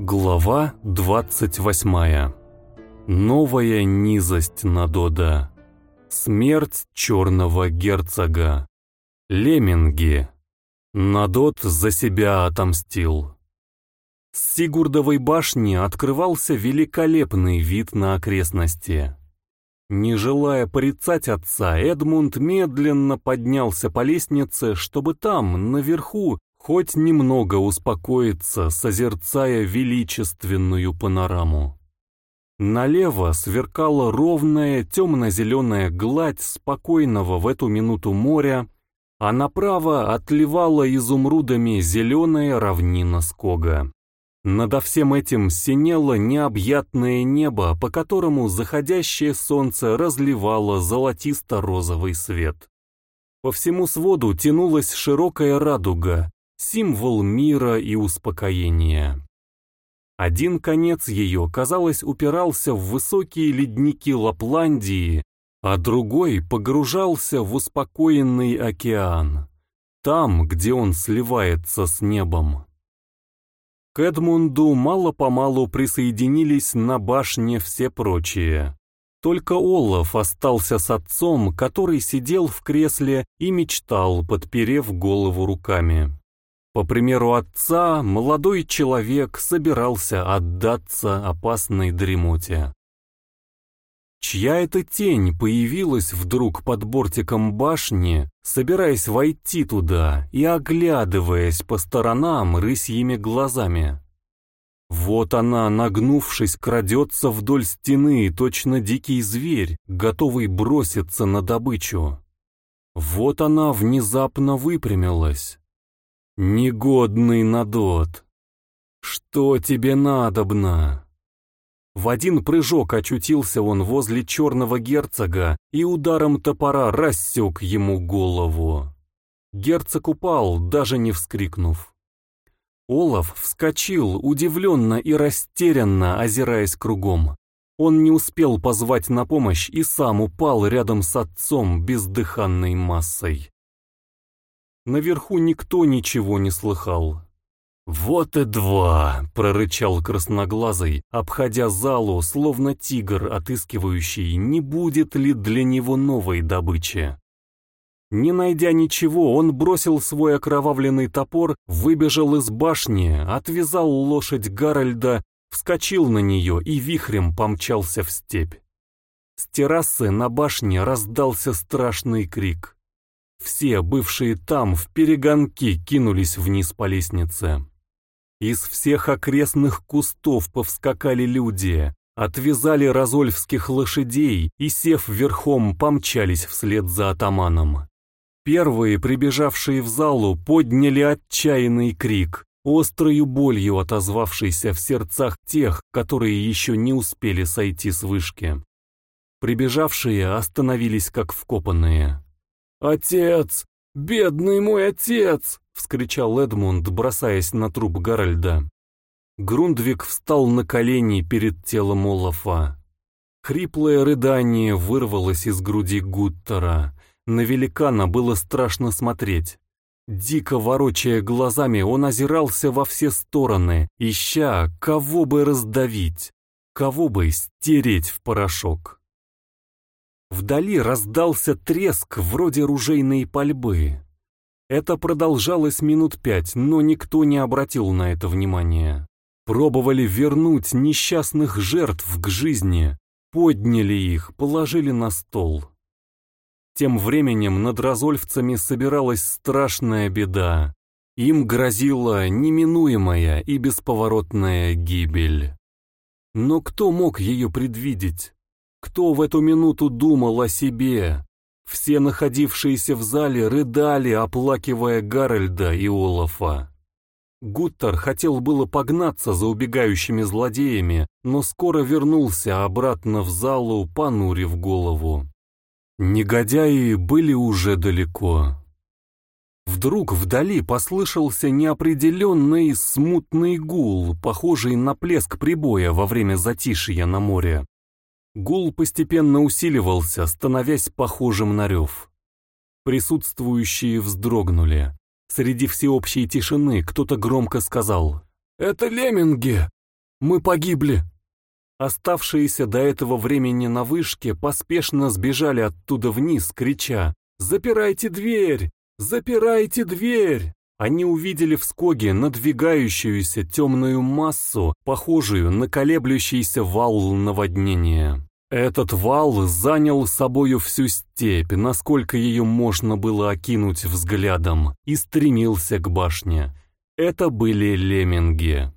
Глава 28. Новая низость Надода. Смерть черного герцога. Лемминги. Надод за себя отомстил. С Сигурдовой башни открывался великолепный вид на окрестности. Не желая порицать отца, Эдмунд медленно поднялся по лестнице, чтобы там, наверху, хоть немного успокоиться, созерцая величественную панораму. Налево сверкала ровная темно-зеленая гладь спокойного в эту минуту моря, а направо отливала изумрудами зеленая равнина Скога. Надо всем этим синело необъятное небо, по которому заходящее солнце разливало золотисто-розовый свет. По всему своду тянулась широкая радуга, символ мира и успокоения. Один конец ее, казалось, упирался в высокие ледники Лапландии, а другой погружался в успокоенный океан, там, где он сливается с небом. К Эдмунду мало-помалу присоединились на башне все прочие. Только Олаф остался с отцом, который сидел в кресле и мечтал, подперев голову руками. По примеру отца, молодой человек собирался отдаться опасной дремоте. Чья эта тень появилась вдруг под бортиком башни, собираясь войти туда и оглядываясь по сторонам рысьими глазами? Вот она, нагнувшись, крадется вдоль стены, точно дикий зверь, готовый броситься на добычу. Вот она внезапно выпрямилась, Негодный Надот! Что тебе надобно? В один прыжок очутился он возле черного герцога и ударом топора рассек ему голову. Герцог упал, даже не вскрикнув. Олаф вскочил, удивленно и растерянно озираясь кругом. Он не успел позвать на помощь и сам упал рядом с отцом бездыханной массой. Наверху никто ничего не слыхал. «Вот и два!» — прорычал красноглазый, обходя залу, словно тигр, отыскивающий, не будет ли для него новой добычи. Не найдя ничего, он бросил свой окровавленный топор, выбежал из башни, отвязал лошадь Гарольда, вскочил на нее и вихрем помчался в степь. С террасы на башне раздался страшный крик. Все, бывшие там, в перегонки кинулись вниз по лестнице. Из всех окрестных кустов повскакали люди, отвязали разольфских лошадей и, сев верхом, помчались вслед за атаманом. Первые, прибежавшие в залу, подняли отчаянный крик, острою болью отозвавшийся в сердцах тех, которые еще не успели сойти с вышки. Прибежавшие остановились как вкопанные. «Отец! Бедный мой отец!» — вскричал Эдмунд, бросаясь на труп Гарольда. Грундвик встал на колени перед телом Олафа. Хриплое рыдание вырвалось из груди Гуттера. На великана было страшно смотреть. Дико ворочая глазами, он озирался во все стороны, ища, кого бы раздавить, кого бы стереть в порошок. Вдали раздался треск вроде ружейной пальбы. Это продолжалось минут пять, но никто не обратил на это внимания. Пробовали вернуть несчастных жертв к жизни, подняли их, положили на стол. Тем временем над разольфцами собиралась страшная беда. Им грозила неминуемая и бесповоротная гибель. Но кто мог ее предвидеть? Кто в эту минуту думал о себе? Все находившиеся в зале рыдали, оплакивая Гарольда и Олафа. Гуттер хотел было погнаться за убегающими злодеями, но скоро вернулся обратно в залу, понурив голову. Негодяи были уже далеко. Вдруг вдали послышался неопределенный смутный гул, похожий на плеск прибоя во время затишья на море. Гул постепенно усиливался, становясь похожим на рев. Присутствующие вздрогнули. Среди всеобщей тишины кто-то громко сказал «Это лемминги! Мы погибли!» Оставшиеся до этого времени на вышке поспешно сбежали оттуда вниз, крича «Запирайте дверь! Запирайте дверь!» Они увидели в скоге надвигающуюся темную массу, похожую на колеблющийся вал наводнения. Этот вал занял собою всю степь, насколько ее можно было окинуть взглядом, и стремился к башне. Это были лемминги.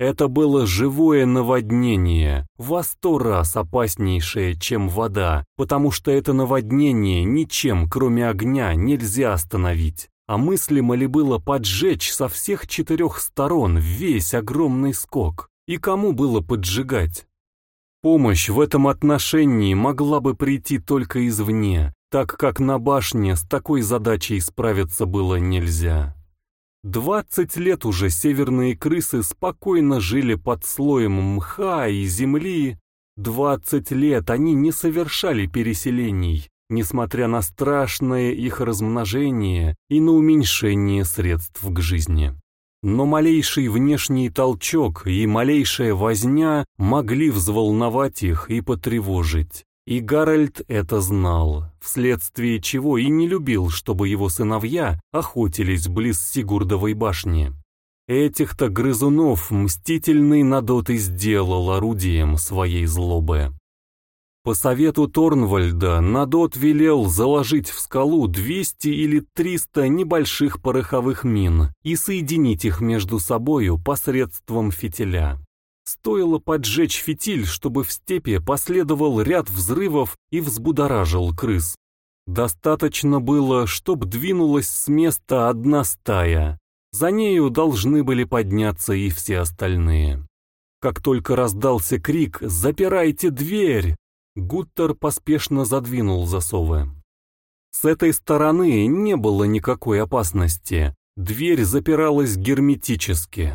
Это было живое наводнение, во сто раз опаснейшее, чем вода, потому что это наводнение ничем, кроме огня, нельзя остановить. А мыслимо ли было поджечь со всех четырех сторон весь огромный скок? И кому было поджигать? Помощь в этом отношении могла бы прийти только извне, так как на башне с такой задачей справиться было нельзя. Двадцать лет уже северные крысы спокойно жили под слоем мха и земли. Двадцать лет они не совершали переселений, несмотря на страшное их размножение и на уменьшение средств к жизни. Но малейший внешний толчок и малейшая возня могли взволновать их и потревожить. И Гарольд это знал, вследствие чего и не любил, чтобы его сыновья охотились близ Сигурдовой башни. Этих-то грызунов мстительный Надот и сделал орудием своей злобы. По совету Торнвальда Надот велел заложить в скалу 200 или 300 небольших пороховых мин и соединить их между собою посредством фитиля. Стоило поджечь фитиль, чтобы в степи последовал ряд взрывов и взбудоражил крыс. Достаточно было, чтоб двинулась с места одна стая. За нею должны были подняться и все остальные. Как только раздался крик «Запирайте дверь!», Гуттер поспешно задвинул засовы. С этой стороны не было никакой опасности. Дверь запиралась герметически.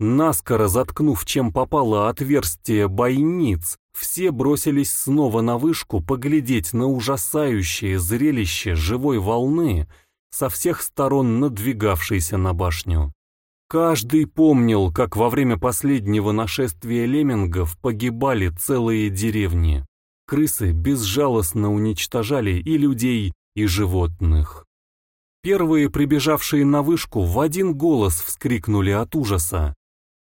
Наскоро заткнув чем попало отверстие бойниц, все бросились снова на вышку поглядеть на ужасающее зрелище живой волны, со всех сторон надвигавшейся на башню. Каждый помнил, как во время последнего нашествия леммингов погибали целые деревни. Крысы безжалостно уничтожали и людей, и животных. Первые, прибежавшие на вышку, в один голос вскрикнули от ужаса.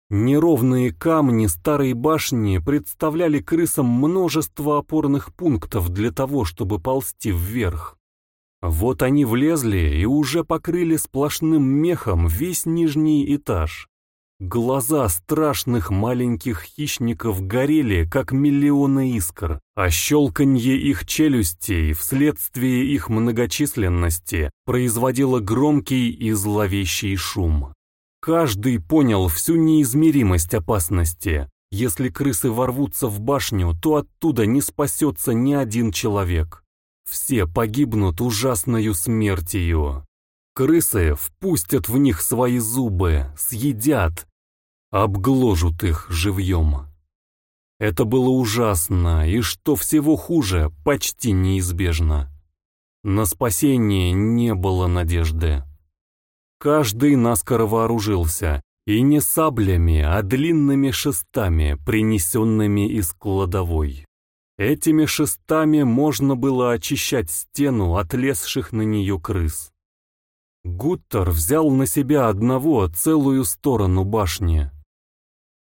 Неровные камни старой башни представляли крысам множество опорных пунктов для того, чтобы ползти вверх. Вот они влезли и уже покрыли сплошным мехом весь нижний этаж. Глаза страшных маленьких хищников горели, как миллионы искр, а щелканье их челюстей вследствие их многочисленности производило громкий и зловещий шум. Каждый понял всю неизмеримость опасности. Если крысы ворвутся в башню, то оттуда не спасется ни один человек. Все погибнут ужасною смертью. Крысы впустят в них свои зубы, съедят, обгложут их живьем. Это было ужасно, и что всего хуже, почти неизбежно. На спасение не было надежды. Каждый наскоро вооружился, и не саблями, а длинными шестами, принесенными из кладовой. Этими шестами можно было очищать стену от лезших на нее крыс. Гуттер взял на себя одного целую сторону башни.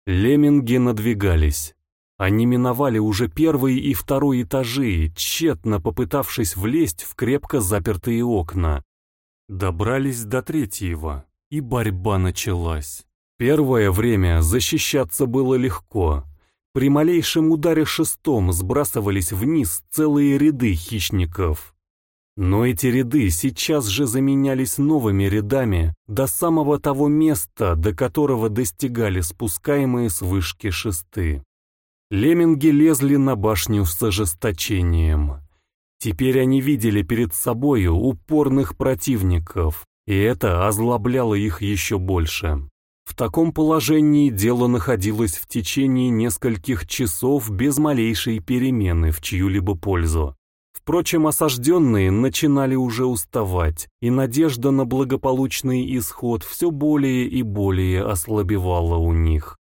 Лемминги надвигались. Они миновали уже первый и второй этажи, тщетно попытавшись влезть в крепко запертые окна, Добрались до третьего, и борьба началась. Первое время защищаться было легко. При малейшем ударе шестом сбрасывались вниз целые ряды хищников. Но эти ряды сейчас же заменялись новыми рядами до самого того места, до которого достигали спускаемые с вышки шесты. Лемминги лезли на башню с ожесточением. Теперь они видели перед собою упорных противников, и это озлобляло их еще больше. В таком положении дело находилось в течение нескольких часов без малейшей перемены в чью-либо пользу. Впрочем, осажденные начинали уже уставать, и надежда на благополучный исход все более и более ослабевала у них.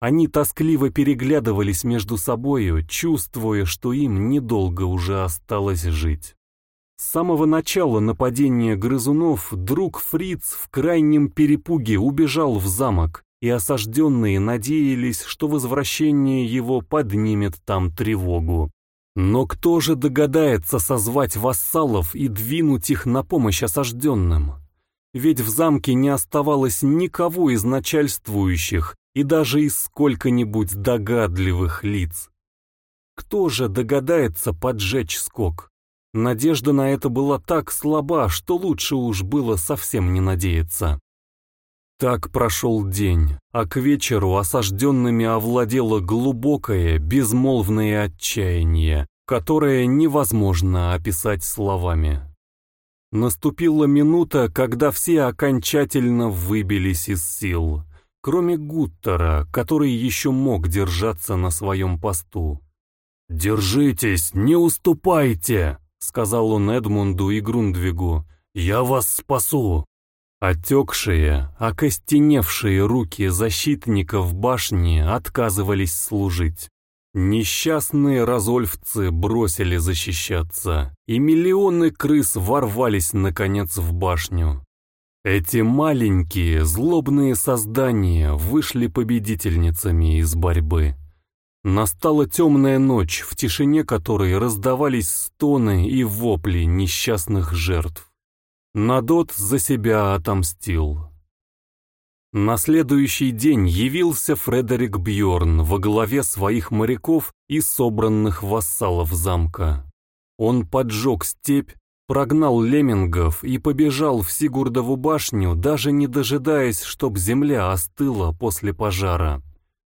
Они тоскливо переглядывались между собою, чувствуя, что им недолго уже осталось жить. С самого начала нападения грызунов друг Фриц в крайнем перепуге убежал в замок, и осажденные надеялись, что возвращение его поднимет там тревогу. Но кто же догадается созвать вассалов и двинуть их на помощь осажденным? Ведь в замке не оставалось никого из начальствующих и даже из сколько-нибудь догадливых лиц. Кто же догадается поджечь скок? Надежда на это была так слаба, что лучше уж было совсем не надеяться. Так прошел день, а к вечеру осажденными овладело глубокое, безмолвное отчаяние, которое невозможно описать словами. Наступила минута, когда все окончательно выбились из сил, кроме Гуттера, который еще мог держаться на своем посту. «Держитесь, не уступайте!» — сказал он Эдмунду и Грундвигу. «Я вас спасу!» Отекшие, окостеневшие руки защитников башни отказывались служить. Несчастные разольфцы бросили защищаться, и миллионы крыс ворвались наконец в башню. Эти маленькие, злобные создания вышли победительницами из борьбы. Настала темная ночь, в тишине которой раздавались стоны и вопли несчастных жертв. Надот за себя отомстил. На следующий день явился Фредерик Бьорн во главе своих моряков и собранных вассалов замка. Он поджег степь, прогнал леммингов и побежал в Сигурдову башню, даже не дожидаясь, чтоб земля остыла после пожара.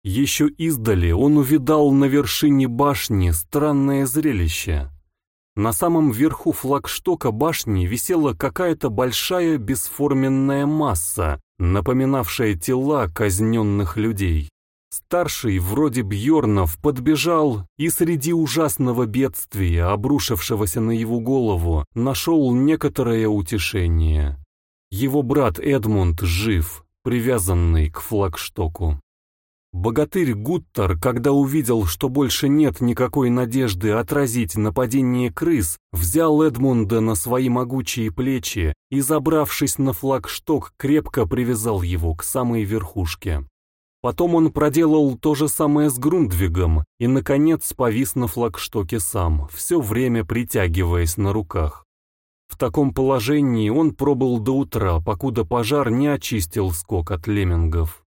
Еще издали он увидал на вершине башни странное зрелище. На самом верху флагштока башни висела какая-то большая бесформенная масса, напоминавшая тела казненных людей. Старший, вроде Бьорнов, подбежал и среди ужасного бедствия, обрушившегося на его голову, нашел некоторое утешение. Его брат Эдмунд жив, привязанный к флагштоку. Богатырь Гуттер, когда увидел, что больше нет никакой надежды отразить нападение крыс, взял Эдмунда на свои могучие плечи и, забравшись на флагшток, крепко привязал его к самой верхушке. Потом он проделал то же самое с Грундвигом и, наконец, повис на флагштоке сам, все время притягиваясь на руках. В таком положении он пробыл до утра, покуда пожар не очистил скок от леммингов.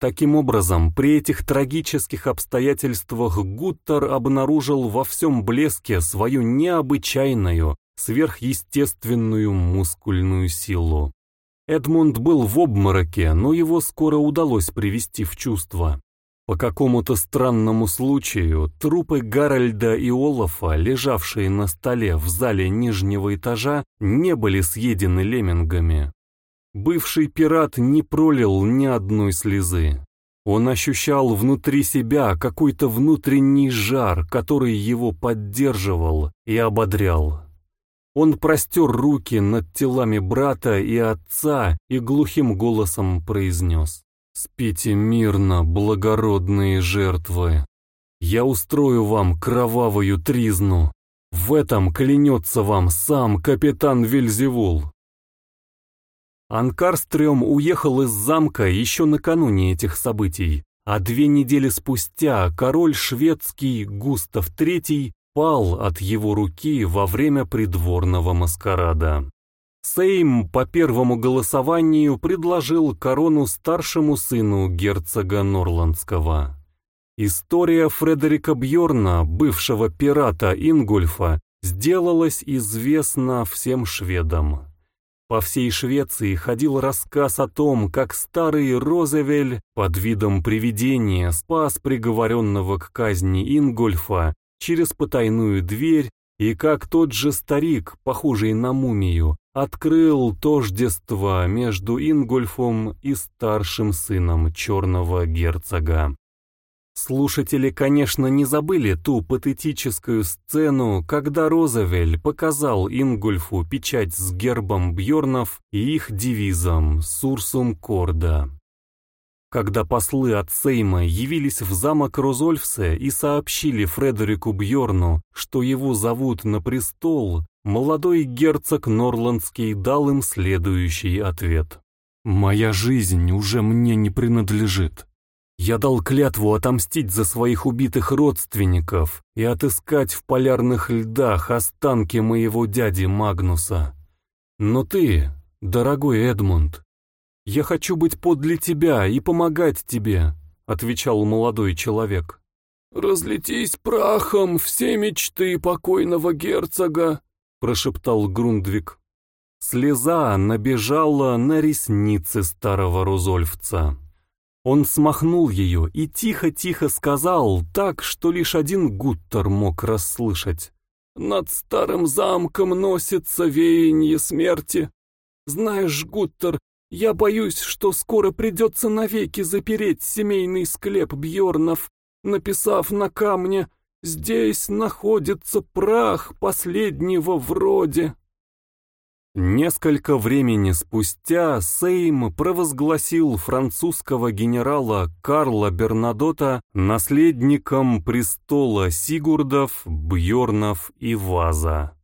Таким образом, при этих трагических обстоятельствах Гуттер обнаружил во всем блеске свою необычайную, сверхъестественную мускульную силу. Эдмунд был в обмороке, но его скоро удалось привести в чувство. По какому-то странному случаю трупы Гарольда и Олафа, лежавшие на столе в зале нижнего этажа, не были съедены леммингами. Бывший пират не пролил ни одной слезы. Он ощущал внутри себя какой-то внутренний жар, который его поддерживал и ободрял. Он простер руки над телами брата и отца и глухим голосом произнес «Спите мирно, благородные жертвы. Я устрою вам кровавую тризну. В этом клянется вам сам капитан Вильзевул». Анкарстрём уехал из замка еще накануне этих событий, а две недели спустя король шведский Густав III пал от его руки во время придворного маскарада. Сейм по первому голосованию предложил корону старшему сыну герцога Норландского. История Фредерика Бьорна, бывшего пирата Ингульфа, сделалась известна всем шведам. По всей Швеции ходил рассказ о том, как старый Розевель под видом привидения спас приговоренного к казни Ингольфа через потайную дверь, и как тот же старик, похожий на мумию, открыл тождество между Ингольфом и старшим сыном черного герцога. Слушатели, конечно, не забыли ту патетическую сцену, когда Розавель показал Ингульфу печать с гербом Бьорнов и их девизом «Сурсум Корда». когда послы от Сейма явились в замок Розольфсе и сообщили Фредерику Бьорну, что его зовут на престол, молодой герцог Норландский дал им следующий ответ. «Моя жизнь уже мне не принадлежит. Я дал клятву отомстить за своих убитых родственников и отыскать в полярных льдах останки моего дяди Магнуса. Но ты, дорогой Эдмунд, «Я хочу быть подле тебя и помогать тебе», — отвечал молодой человек. «Разлетись прахом все мечты покойного герцога», — прошептал Грундвик. Слеза набежала на ресницы старого Рузольфца. Он смахнул ее и тихо-тихо сказал так, что лишь один Гуттер мог расслышать. «Над старым замком носится веяние смерти. Знаешь, Гуттер, я боюсь, что скоро придется навеки запереть семейный склеп Бьорнов, написав на камне «Здесь находится прах последнего вроде». Несколько времени спустя Сейм провозгласил французского генерала Карла Бернадота наследником престола Сигурдов, Бьорнов и Ваза.